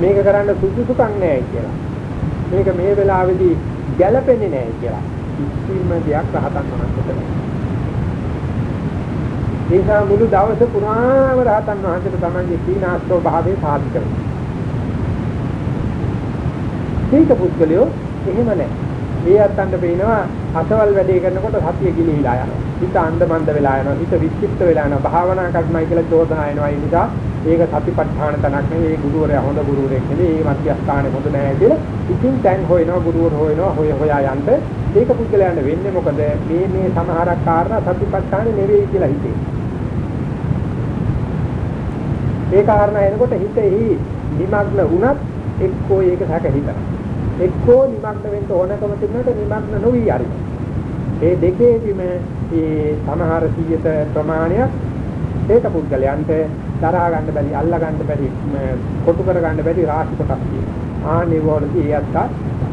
මේක කරන්න සුදුසුකම් නැහැ කියලා. මේක මේ වෙලාවේදී ගැළපෙන්නේ නැහැ කියලා. කිසිම දෙයක් රහතන් වහන්සේට නැහැ. ඒසා මුළු දවස පුරාම රහතන් වහන්සේට තමන්ගේ සීනාස්තෝ භාවයේ සාධ කරනවා. මේක පුද්ගලයෝ එහෙම නැහැ. ඒ අත්තන්ට පේනවා අසවල් වැඩේ කරනකොට සතිය ගිලිහිලා යනවා. හිත අන්දමන්ද වෙලා යනවා. හිත විචිත්ත වෙලා යනවා. භාවනා කරන්නයි කියලා චෝදනා එනවා. ඒ නිසා ඒක සතිපට්ඨාන තනක් නෙවෙයි. ඒ ගුරුවරයා හොඳ ගුරුවරයෙක් නෙවෙයි. ඒ මධ්‍යස්ථානේ හොඳ නෑ කියලා. ඉතින් දැන් හොයනවා ගුරුවර හොයනවා හොය හොයා යන්න. ඒක පුද්ගලයන්ට වෙන්නේ මොකද? මේ මේ සමහරක් කාරණා සතිපට්ඨානේ නෙවෙයි කියලා හිතේ. ඒ කාරණා එනකොට හිතෙහි නිමග්න වුණත් එක්කෝ ඒක සැක හිතනවා. එක්කෝ නිමග්න වෙන්න ඕනකම තිබුණාට නිමග්න නොවි යරි. ඒ දෙකේදීම මේ සමහර සියත ප්‍රමාණයක් ඒක පුද්ගලයන්ට දරා ගන්න බැරි අල්ලා ගන්න බැරි කොටු කර ගන්න බැරි රාශි කොටස් තියෙනවා. ආ නිවෝලදී ඒත්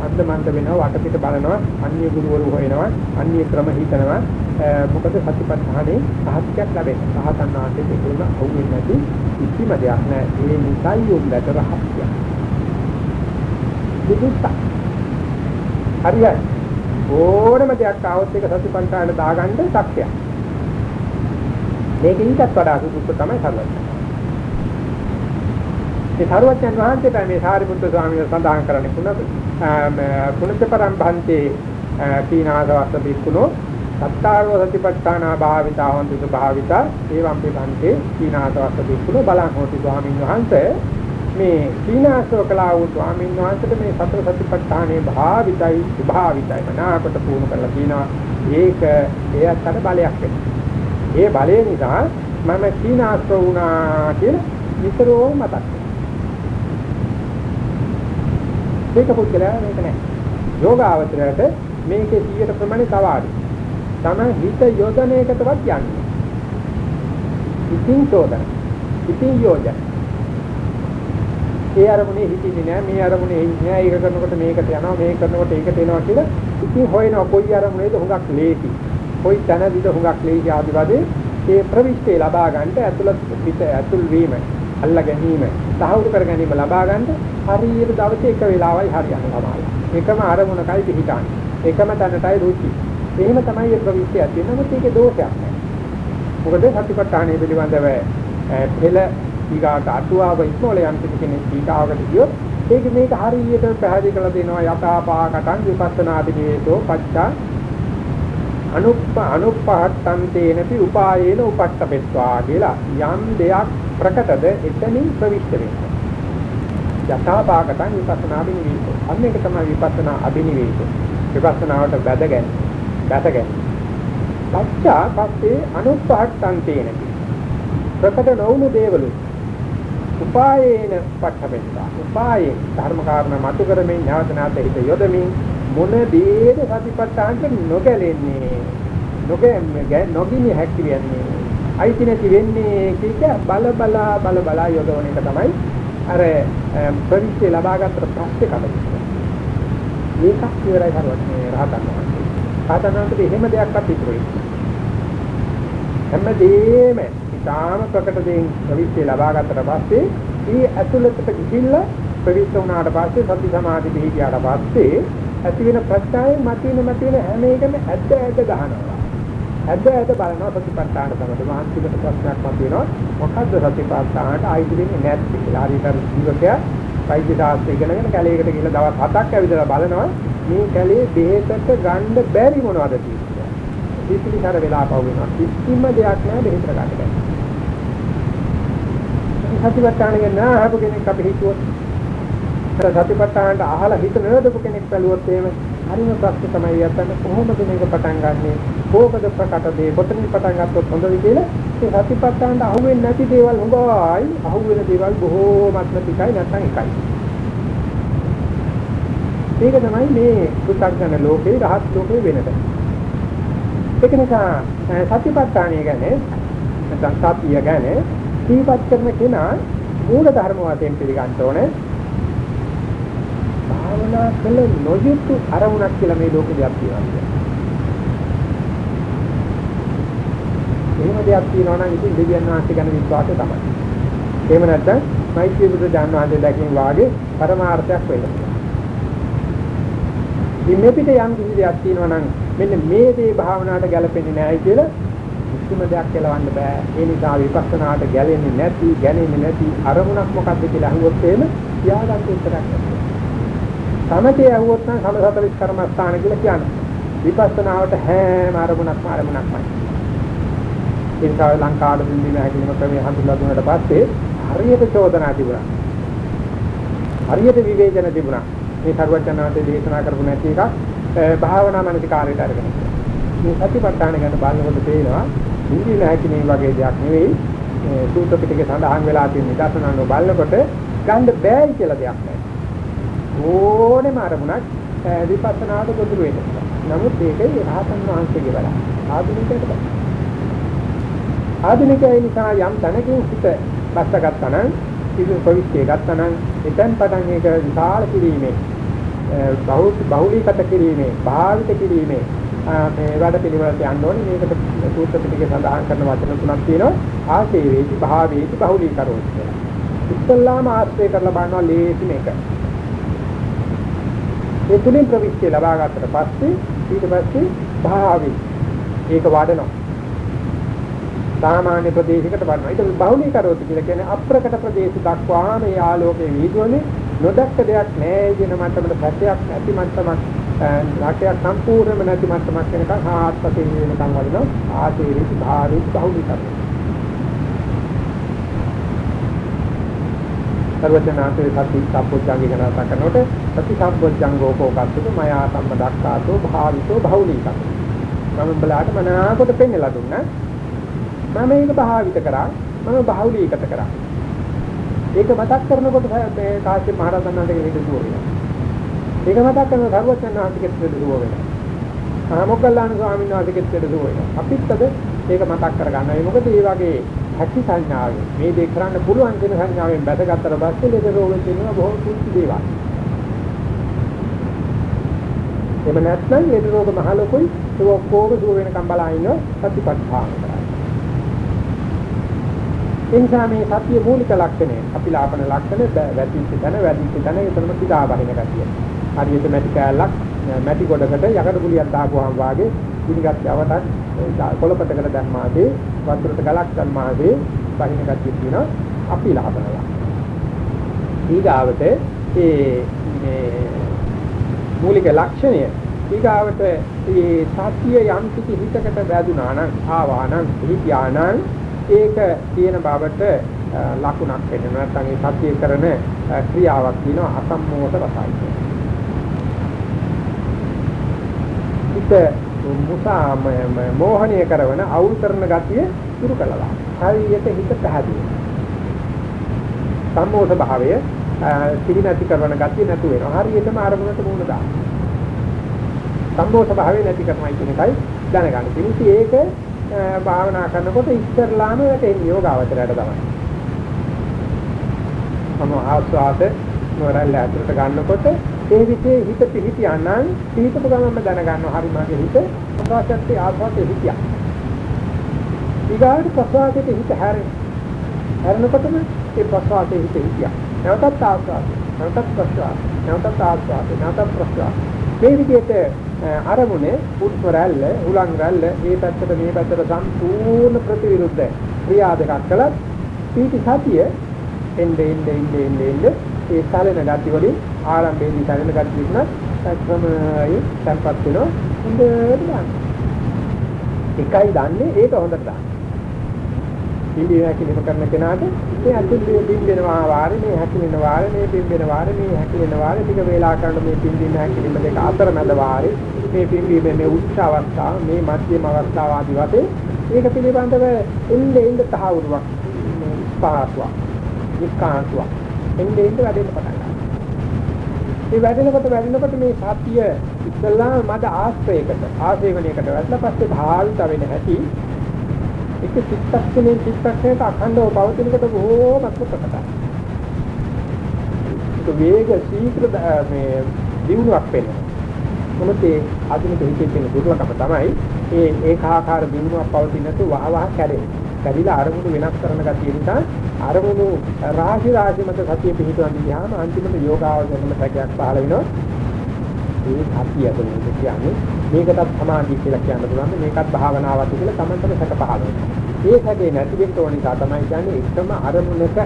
අන්දමන්ත වෙනවා වටපිට බලනවා අන්‍ය ගුරුවරු හොයනවා අන්‍ය ක්‍රම හිතනවා මොකද සතිපට්ඨානේ සාහිත්‍යයක් ලැබෙන්නේ. සහතන් ආන්නේ දෙකම අවුෙන්නේ නැති කිසිම දෙයක් නැහැ. ඒ නිසයි උඹට රහස්‍යය. දුදුත්ත. හරියයි. ඕනම දෙයක් ආවොත් ඒක සතිපට්ඨාන දාගන්න ශක්තියක්. මේක ඊටත් වඩා සුදුසු තමයි සර්වඥ. ඒ සර්වඥන් වහන්සේට මේ සාරිපුත්‍ර ස්වාමීන් වහන්සේ සඳහන් කරන්නේ කුණ කුණතපරම් භන්තේ කීනාදවස්ස බික්කුණෝ සත්තාරෝ සතිපට්ඨානා භාවිතා හොන්තු භාවිතා එවම් පිටන්තේ කීනාදවස්ස බික්කුණෝ බලං හොති ස්වාමීන් වහන්සේ මේ සීනාසව කලා වූ ස්වාමීන් වහන්සේට මේ සතර සතිපට්ඨානේ භාවිතයි භාවිතයි මනාකට පුහුණු කරලා කියනවා. ඒක එයත් අර බලයක් වෙනවා. ඒ බලය නිසා මම සීනාසව වුණා කියලා විතරෝ මතක් ඒක පුද්ගලයා මේක නෑ. යෝගාවචරයට මේකේ 100 ප්‍රමාණය තව අඩු තමයි හිත යොදන එකටවත් යන්නේ ඉතින් චෝදන. ඉතින් යෝජන. ඒ අරමුණේ හිතින්නේ නෑ මේ අරමුණේ නෑ. ඒක කරනකොට මේකට යනවා මේක කරනකොට ඒකට එනවා කියලා ඉතින් හොයනවා කොයි අරමුණේද හුඟක් ලේසි. කොයි තැනදීද හුඟක් ලේසි ආදි වශයෙන් ඒ ප්‍රවිෂ්ඨේ ලබා ගන්නට ඇතුළත් පිට ඇතුල් වීම අල්ලා ගැනීම සාහවුරු කර ගැනීම ලබා ගන්න හරියට දවසේ එක වෙලාවයි හරියන්නේ තමයි එකම අරමුණකයි පිහිටන්නේ. එකම තැනටයි රුචි. එහෙම තමයි මේ ප්‍රවිෂ්ඨය තියෙන්නේ නමුත් ඒකේ දෝෂයක් නෑ. මොකද සතිපට්ඨානය පිළිබඳව පෙළ ඊගාට අටුවාව ඉක්මවල යම් කෙනෙක් ඊගාවකට ගියොත් ඒක මේක හරියට පැහැදිලි කරලා දෙනවා යථාපාකටං විපස්සනා පිළිවේතෝ පච්චා. අනුප්ප අනුප්පහත්තන්තේනපි උපායේන උපට්ඨපෙත්වා කියලා යම් දෙයක් ප්‍රකටද එතනින් ප්‍රවිෂ්ඨ වෙනවා. යථාපාකටං විපස්සනා අභිනිවේතෝ අන්න ඒක තමයි විපස්සනා අභිනිවේතෝ විපස්සනාවට වැදගත් වැදගත් පච්චා පස්සේ අනුප්පහත්තන්තේනපි ප්‍රකට නොවුණු දේවලු උපායේන පඨවෙන්තා උපායේ ධර්ම කාරණා මතු කරමින් නැවත නැවත හිත යොදමින් මොන දේද සතිපට්ඨාන්ට නොගැලෙන්නේ? නොගැ නොගිනි හැකි වෙන්නේ අයිති නැති වෙන්නේ කීක බල බල බල බල යොදවන එක තමයි අර පරිච්ඡේ ලබාගත්තට පස්සේ කඩන්නේ මේකක් ඉවරයි කරවන්නේ රහතන් වහන්සේ. රහතන් වහන්සේ එහෙම දෙයක්වත් ඉතුරුයි හැමදේම ඉතාම ප්‍රකට දෙයින් ප්‍රවිෂ්ඨය ලබා ගන්නට පස්සේ ඊ ඇතුළතට ගිහිල්ලා ප්‍රවිෂ්ඨ වුණාට පස්සේ සති සමාධි පිහිටියාට පස්සේ ඇති වෙන ප්‍රත්‍යයෙන් මතින මතින හැම එකම ඇද්ද ඇද්ද ගහනවා. ඇද්ද ඇද්ද බලනවා සතිපට්ඨාන තමයි මානසික ප්‍රශ්නයක් මතුවෙනවා. මොකද්ද සතිපට්ඨානට ආයිති වෙන්නේ නැත්නම් කියලා හරියට ජීවිතය වෛද්‍ය ශාස්ත්‍රය ඉගෙනගෙන කැලේකට ගිහලා දවස් 7ක් ඇවිදලා බලනවා මේ කැලේ බෙහෙතට ගන්න බැරි මොනවද කියලා. පිටිලිතර වෙලා පව වෙනවා. කිසිම දෙයක් නැහැ බෙහෙතට ගන්න. බැහැ. සතිපට්ඨානෙ නාහපු කෙනෙක් අපි හිතුවොත් සතිපට්ඨානට අහලා හිත නේදපු කෙනෙක් බැලුවොත් එහෙම හරිම ප්‍රශ්න තමයි යත්තන්න කොහොමද මේක පටන් ගන්නෙ? කොහොමද ප්‍රකට දේ කොතනින් පටන් ගත්තොත් හොඳද කියලා ඒ සතිපට්ඨානට අහුවෙන්නේ නැති දේවල් හොඟයි අහුවෙන දේවල් බොහෝමත්ම ටිකයි නැත්නම් එකයි. ඒක තමයි මේ පු탁ජන ලෝකේ රහත් ලෝකේ වෙනද ඒක නිසා සතිපට්ඨානය ගැන නැත්නම් සතිය ගැන සිහිපත් කරන කෙනා මූල ධර්ම වශයෙන් පිළිගන්න ඕනේ. භාවනා කළ නොයුතු අරමුණක් කියලා මේ ලෝකේ දෙයක් තියෙනවා. එහෙම දෙයක් තියෙනවා නම් ඉතින් දෙවියන් වහන්සේ ගැන විශ්වාසය තමයි. එහෙම නැත්නම් මෛත්‍රී බුදු දානවාදී දැකීම වාගේ පරමාර්ථයක් වෙනවා. ඉතින් මේ පිට යම් කිසි දෙයක් තියෙනවා නම් මෙන්න මේ දේ භාවනාවට ගැලපෙන්නේ නැහැ කියලා කිසිම දෙයක් කෙලවන්න බෑ. ඒ නිසා විපස්සනාට ගැලෙන්නේ නැති, ගැලෙන්නේ නැති අරමුණක් මොකක්ද කියලා අහුවොත් එහෙම තියාගන්න උත්තරයක් නැහැ. සමතේ අහුවොත් නම් සමසතරිස් කර්මස්ථාන කියලා කියන්නේ. විපස්සනාවට හැම අරමුණක්ම අරමුණක්මයි. ඒ නිසා ලංකාවට දින්දින හැකිනම ක්‍රමයේ හඳුන්ලා දුන්නාට පස්සේ හරියට චෝදනා තිබුණා. හරියට විවේචන තිබුණා. මේ සරුවචනාන්තේ දේශනා කරපු නැති එකක් භාවනා මනසිකාරයට අරගෙන. මේ සතිපට්ඨාන ගැන බලනකොට තේනවා දින්දින හැකිනේ වගේ දෙයක් නෙවෙයි. සූත්‍ර පිටකේ සඳහන් වෙලා තියෙන නිදර්ශනano බලනකොට ගන්න බෑයි කියලා දෙයක් නැහැ. ඕනෙම අරමුණක් විපස්සනාවට ගොදුරු වෙනවා. නමුත් ඒකේ රහතන් වහන්සේගේ බලය. ආධුනිකයට බෑ. ආධුනිකයන් නිසා යම් තැනකින් හිත බස්සගත්තා නම් සිදු ප්‍රවිෂ්ඨය ගත්තා නම් එතෙන් පටන් ඒක විශාල කිරීමේ බහු බහුලීකත කිරීමේ භාවිත කිරීමේ මේ වැඩ පිළිවෙලට යන්න ඕනේ මේකට සූත්‍ර පිටකේ සඳහන් කරන වචන තුනක් තියෙනවා ආශේවේති භාවේති බහුලීකරෝති කියලා. ඉස්සල්ලාම ආශ්‍රය කරලා බලනවා ලේසි මේක. ඒ තුලින් ප්‍රවිෂ්ඨය ලබා ගත්තට පස්සේ ඊට පස්සේ භාවි ඒක වඩනවා. සාමාන්‍ය ප්‍රදේශයකට වඩනවා. ඒක බහුලීකරෝති කියලා කියන්නේ අප්‍රකට ප්‍රදේශ දක්වා මේ ආලෝකයේ විහිදුවන්නේ නොදක්ක දෙයක් නෑ කියන මට්ටමට පැත්තයක් නැති මට්ටමක් රටයක් සම්පූර්ණයෙන්ම නැති මට්ටමක් වෙනකන් ආත්පතේ වෙනකන් වදිනවා. ආශේරිත භාවිත බහුලීකරෝති. සර්වඥාන්සේ සති සම්පෝඥාගේ ගැන කතා කරනකොට සති සම්පෝඥංගෝ කෝකස්සුත මයා සම්ම දක්කාතෝ භාවිතෝ බහුලීකරෝ මම බලාට මනාකොට පෙන්නලා දුන්නා මම ඒක භාවිත කරා මම බහුලීකත කරා ඒක මතක් කරනකොට මේ කාශ්‍යප මහ රහතන් වහන්සේගේ හිත දුව වෙනවා ඒක මතක් කරන සර්වඥාන්සේගේ හිත දුව වෙනවා මොග්ගල්ලාන ස්වාමීන් වහන්සේගේ හිත දුව වෙනවා අපිත් අද ඒක මතක් කරගන්න. ඒ මොකද මේ වගේ හැකි සංඥාවෙන් මේ දේ කරන්න පුළුවන් කියන සංඥාවෙන් බැසගත්තට පස්සේ ලෙඩ රෝගෙ තියෙනවා බොහෝ කුංචි දේවල්. එහෙම නැත්නම් ලෙඩ රෝග මහ ලොකුයි ඒක ඔක්කොම දුර වෙනකම් බලා ඉන්න සතිපට්ඨාන කරා. එනිසා මේ සතිය මූලික ලක්ෂණය අපිලාපන ලක්ෂණ වැටිච්ච තැන වැටිච්ච තැන එතනම පිටා බහින ගතිය. හරියට මැටි කෑල්ලක් මැටි ගොඩකට යකඩ ගුලියක් දාපුවාම වාගේ පිළිගත් යවටක් කොළපතකට දැම්මාදී වතුරට ගලක් දැම්මාදී බහින ගතිය තියෙනවා අපිලාපනලා. ඊගාවට ඒ මේ මූලික ලක්ෂණය ඊගාවට මේ සත්‍ය යම් කිසි හිතකට වැදුනා නම් ආවා නම් හිතියා නම් ඒක තියෙන බවට ලකුණක් වෙනවා නැත්නම් ඒ සත්‍ය කරන ක්‍රියාවක් තියෙනවා අසම්මෝධ රසයි. හිත මුසා මෝහණය කරන අවුල් කරන ගතිය දුරු කළා. හරියට හිත පැහැදිලි. සම්මෝධ භාවය සිහි නැති කරන ගතිය නැතු වෙනවා. හරියටම අරමුණට මුහුණ දාන්න. සම්මෝධ භාවය නැති කරනයි කියන එකයි දැනගන්න. ඉතින් ඒක භාවනා කරනකොට ඉස්සරලාම වැටෙන්නේ යෝගාවචරයට තමයි. මම ආස්වාද නොරල්ල ඇතුළට ගන්නකොට ඒ විදිහේ හිත පිහිටියානම් පිහිටපු ගමන්ම දැනගන්නවා හරි මගේ හිත ප්‍රසවාසයේ ආස්වාදයේ හිටියා. ඊගාට ප්‍රසවාසයේ හිත හැරෙන. හැරෙනකොටම ඒ ප්‍රසවාසයේ හිත හිටියා. නැවතත් ආස්වාදය. නැවතත් ප්‍රසවාස. නැවතත් ආස්වාදය. නැවතත් ප්‍රසවාස. මේ විදිහට අරමුණේ උත්ම රැල්ල, උලංග රැල්ල, මේ පැත්තට මේ පැත්තට සම්පූර්ණ ප්‍රතිවිරුද්ධ ක්‍රියා දෙකක් කළත් පීටි සතිය එnde එnde එnde එnde එnde ඒ සැලෙන ගති වලින් ආරම්භයේදී සැලෙන ගති තිබුණත් ක්‍රමයෙන් tempat වෙනවා හොඳට දාන්න. එකයි දන්නේ ඒක හොඳට දාන්න. පිළිවෙල හැකිලිම කරන කෙනාට මේ අතුල්ලිය පිම්බෙනවා වාරේ මේ හැකිලෙන වාරේ මේ පිම්බෙන වාරේ මේ හැකිලෙන වාරේ ටික වේලා කරන මේ පිම්බීම හැකිලිම දෙක අතර මැද වාරේ මේ පිම්බීම මේ උච්ච අවස්ථාව මේ මධ්‍යම අවස්ථාව ආදී වශයෙන් ඒක පිළිබඳව එන්නේ එන්න තහවුරුවක් පහසුවක් විස්කාන්තුවක් එන්නේ එන්න වැඩෙන්න පටන් ගන්නවා. මේ වැඩෙනකොට වැඩෙනකොට මේ සත්‍ය ඉස්සල්ලාම මද ආශ්‍රයයකට ආශේවණයකට වැටලා පස්සේ භාවිත වෙන හැටි එක චිත්තක්ෂණයෙන් චිත්තක්ෂණයට අඛණ්ඩව පවතිනකොට බොහෝම ප්‍රකටයි. ඒක වේග ශීඝ්‍ර මේ දිනුවක් වෙනවා. මොකද ඒ ආධුනික හිතේ තියෙන දුර්ලභම තමයි ඒ ඒකාකාර දිනුවක් පවතින තු වහ වහ කැරේ. කැඩිලා අරමුණු වෙනස් කරන ගතිය නිසා අරමුණු රාශි රාශි මත සතිය පිහිටවන්න ගියාම අන්තිමට යෝගාවචරණ පැකයක් පහළ වෙනවා. ඒ සතිය ඇතුළත කියන්නේ මේකටත් සමාධිය කියලා කියන්න පුළුවන් මේකත් භාවනාවක් කියලා තමන්ටම සැක පහළ වෙනවා. ඒ සැකේ නැති වෙන්න ඕන නිසා තමයි කියන්නේ එකම අරමුණක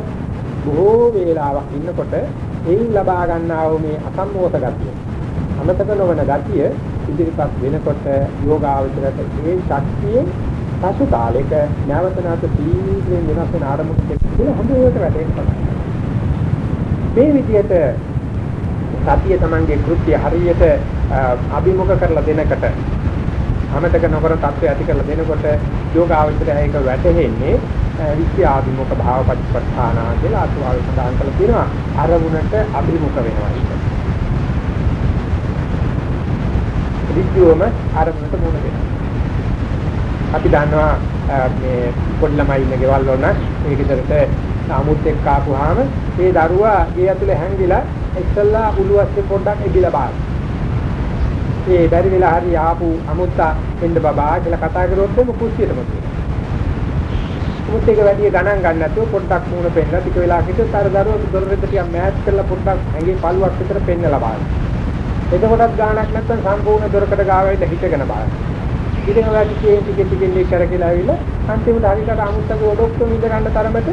බොහෝ වේලාවක් ඉන්නකොට එයින් ලබා ගන්නා වූ මේ අසම්මෝත ගතිය. අමතක නොවන ගතිය ඉදිරිපත් වෙනකොට යෝගාවචරයට ඒ ශක්තිය පසු කාලෙක නැවත නැවත තීව්‍රයෙන් වෙනස් වෙන ආරමුණක් කියලා හොඳට වැටෙන්න මේ විදිහට සතිය තමන්ගේ කෘත්‍ය හරියට අභිමුඛ කරලා දෙනකට අමතක නොකර තත්ත්වය ඇති කරලා දෙනකොට යෝගාවචරය ඒක වැටෙන්නේ විද්‍යාභිමුඛ භාවපච්චපඨානා කියලා අතුවාවේ සඳහන් කරලා තියෙනවා අරමුණට අභිමුඛ වෙනවා ඒක. විද්‍යෝම අරමුණට මුණ දෙනවා. අපි දන්නවා මේ පොඩි ළමයි ඉන්න ගෙවල් වල මේ ගෙදරට අමුත් එක්ක ආපුවාම ඒ දරුවා ගේ ඇතුලේ හැංගිලා ඉස්සල්ලා උළුවස්සේ පොඩ්ඩක් එබිලා බාන. ඒ බැරි වෙලා හරි ආපු අමුත්තා එන්න බබා කියලා කතා කරොත් එම කුස්සියටම තියෙනවා. මුත් එක වැඩි ගණන් ගන්න නැතුව පොඩ්ඩක් මූණ පෙන්නලා ටික වෙලාවක ඉඳන් අර දරුවා දොර රෙද්ද ටිකක් මෑච් කරලා පොඩ්ඩක් ඇඟේ පළුවක් විතර පෙන්නලා බලන්න. එතකොටත් ගාණක් නැත්නම් සම්පූර්ණ දොරකඩ ගාවෙන්න හිටගෙන බලන්න. ඉතින් ඔය ටිකේ ටිකේ ටිකේ කරකිලා ඇවිල්ලා අන්තිමට හරියට අමුත්තගේ ඔඩොක්කම ඉඳ ගන්න තරමට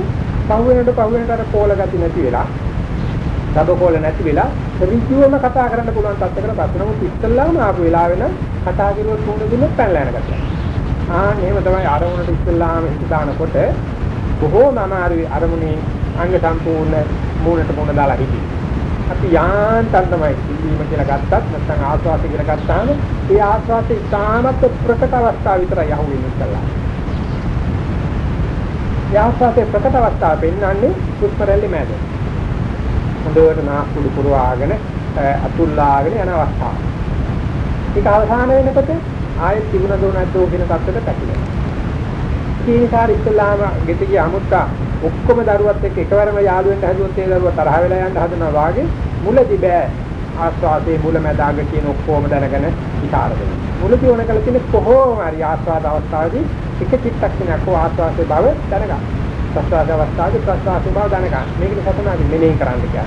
පහුවෙනට පහුවෙනට අර කෝල ගති නැති වෙලා සබ කෝල නැති වෙලා ඍජුවම කතා කරන්න පුළුවන් තත්ත්වයකට පත් වෙනවා. ඉස්සල්ලාම ආපු වෙලාවෙ නම් කතා කරුවොත් මොන දුන්නත් පැනලා යන ගැතිය. ආ එහෙම තමයි අරමුණට ඉස්සල්ලාම හිත දානකොට බොහෝම අමාරුයි අරමුණේ අංග සම්පූර්ණ මූණට මුණ දාලා හිටියේ. අපි යාන්තම් තමයි ඉල්ලීම කියලා ගත්තත් නැත්නම් ආස්වාද කියලා ගත්තාම ඒ ආස්වාදේ ඉතාමත් ප්‍රකට අවස්ථාව විතරයි යහුවෙන්නේ ඉස්සල්ලා. ඒ ආස්වාදේ ප්‍රකට අවස්ථාව පෙන්වන්නේ පුස්පරල්ලි මැද. හොඳට නාස්පුඩු පුරවාගෙන අතුල්ලාගෙන යන අවස්ථාව. ඒක අවසාන වෙනකොට ආයෙත් තිබුණ දෝ නැද්දෝ කියන තත්ත්වයට පැතිරෙනවා. කීකාර ඉස්ලාම ගෙතිගේ අමුත්තා ඔක්කොම දරුවත් එක්ක එකවරම යාළු වෙන්න හැදුවොත් ඒ දරුවා තරහ වෙලා යන්න හදනවා වාගේ මුලදි බෑ ආස්වාදයේ මුල මැදාග කියන ඔක්කොම දැනගෙන ඉතාර දෙනවා. මුලදී ඕන කළ තියෙන කොහොම හරි ආස්වාද අවස්ථාවේදී එක චිත්තක්ෂණයක් හෝ ආස්වාදයේ බව දැනගන්න. ප්‍රසවාස අවස්ථාවේ ප්‍රසවාසයේ බව දැනගන්න. මේක නිසා තමයි මෙනෙහි කරන්න කියන්නේ.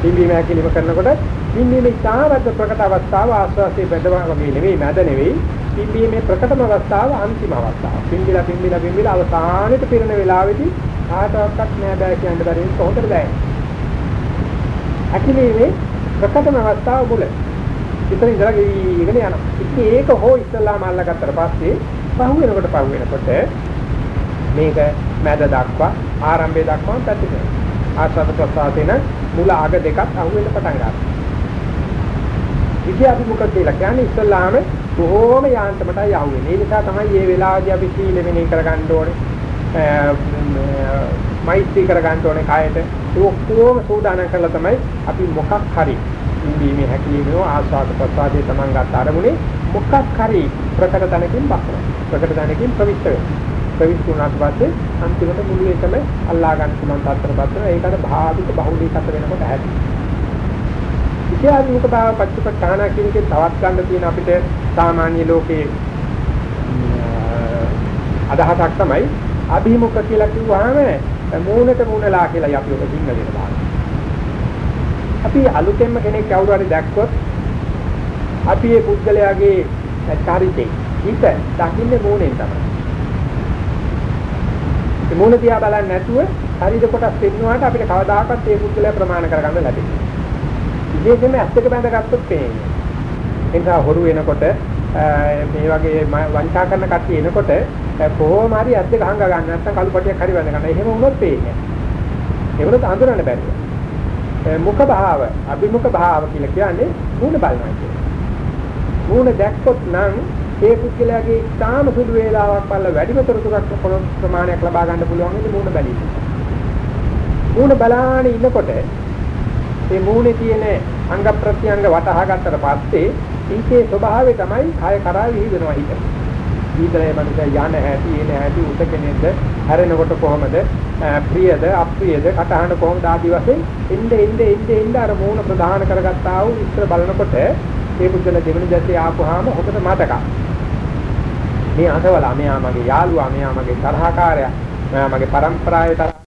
පිම්බීම හැකිලිම කරනකොට පිම්බීම ඉතාමත් ප්‍රකට අවස්ථාව ආස්වාදයේ බඳවා වගේ නෙවෙයි මැද නෙවෙයි පිම්බීමේ ප්‍රකටම අවස්ථාව අන්තිම අවස්ථාව. පිම්බිලා පිම්බිලා පිම්බිලා අවසානෙට පිරෙන වෙලාවේදී කාටවත් නෑ බෑ කියන්න බැරි කොහොමද බෑ. ඇකිලීමේ ප්‍රකටම අවස්ථාව මුල. ඉතින් ඉඳලා ගෙවිගෙන යනවා. ඉතින් ඒක හෝ ඉස්සලාම අල්ලගත්තට පස්සේ පහු වෙනකොට පහු වෙනකොට මේක මැද දක්වා ආරම්භය දක්වා පැතිරෙනවා. ආස්වාද ප්‍රසආතේන මුල අග දෙකක් අහු වෙන්න පටන් ගන්නවා. විද්‍යාත්මක කියලා කියන්නේ ඉස්සලාම බොහෝම යාන්ත්‍රමටයි යහුවෙන්නේ. ඒ නිසා තමයි මේ වෙලාවදී අපි සීල වෙනේ කරගන්න ඕනේ. මෛත්‍රී කරගන්න ඕනේ කායට. ඒ ඔක්කොම සූදානම් කරලා තමයි අපි මොකක් හරි ඉන්දීමේ හැකියීමේ ආස්වාද ප්‍රසාදයේ Taman ගන්න අරමුණේ මොකක් හරි ප්‍රකට තැනකින් බස්සනවා. ප්‍රකට තැනකින් ප්‍රවිෂ්ඨ වෙනවා. ප්‍රවිෂ්ඨ වුණාට පස්සේ අන්තිමට මුළු එකම අල්ලා ගන්න පුළුවන් තත්ත්වයකට පත් වෙනවා. ඒකට භාවික බහුලීකත වෙනකොට ඇති. විද්‍යාත්මක භාව පච්චපඨාන කියන එකේ තවත් ගන්න තියෙන අපිට සාමාන්‍ය ලෝකේ අදහසක් තමයි අභිමුඛ කියලා කිව්වහම මූණට මූණලා කියලා අපි ඔබ සිංහලෙන් දානවා. අපි අලුතෙන්ම කෙනෙක් කවුරු හරි දැක්කොත් අපි ඒ පුද්ගලයාගේ චරිතේ හිත දකින්නේ මූණෙන් තමයි. ඒ මූණ දිහා බලන්නේ නැතුව ශරීර කොටස් පෙන්වුවාට අපිට කවදාකවත් ඒ පුද්ගලයා ප්‍රමාණ කරගන්න ලැබෙන්නේ නැහැ. විශේෂයෙන්ම ඇස් දෙක බැඳගත්තොත් පේන්නේ. ඒ නිසා හොරු වෙනකොට මේ වගේ වංචා කරන කට්ටිය එනකොට කොහොම හරි ඇස් දෙක හංග ගන්න නැත්නම් කළු පටියක් හරි වැඳ ගන්න. එහෙම වුණොත් පේන්නේ නැහැ. ඒකත් අඳුරන්න බැරිද? මුඛ භාව, අභිමුඛ භාව කියලා කියන්නේ මූණ බලනවා කියන්නේ. මූණ දැක්කොත් නම් ඒ පුද්ගලයාගේ තාම සුළු වේලාවක් පල්ල වැඩිම තොරතුරක් ප්‍රමාණයක් ලබා ගන්න පුළුවන් ඉන්නේ මූණ බැලීම. මූණ බලාන ඉන්නකොට මේ මූණේ තියෙන අංග ප්‍රත්‍යංග වටහා ගත්තට පස්සේ ඒකේ ස්වභාවය තමයි කය කරා විහිදෙනවා හිත. ඊතරේ මනස යන හැටි එන හැටි උත කෙනෙක්ද හැරෙනකොට කොහමද ප්‍රියද අප්‍රියද කටහඬ කොහොමද ආදි වශයෙන් එnde එnde එnde එnde අර මූණ ප්‍රධාන කරගත්තා වූ ඉස්සර බලනකොට ඒ පුද්ගල දෙවෙනි දැසේ ආපුවාම හොකට මතක. මේ අසවලා මෙයා මගේ යාළුවා මෙයා මගේ තරහකාරයා මගේ පරම්පරාවේ තරහ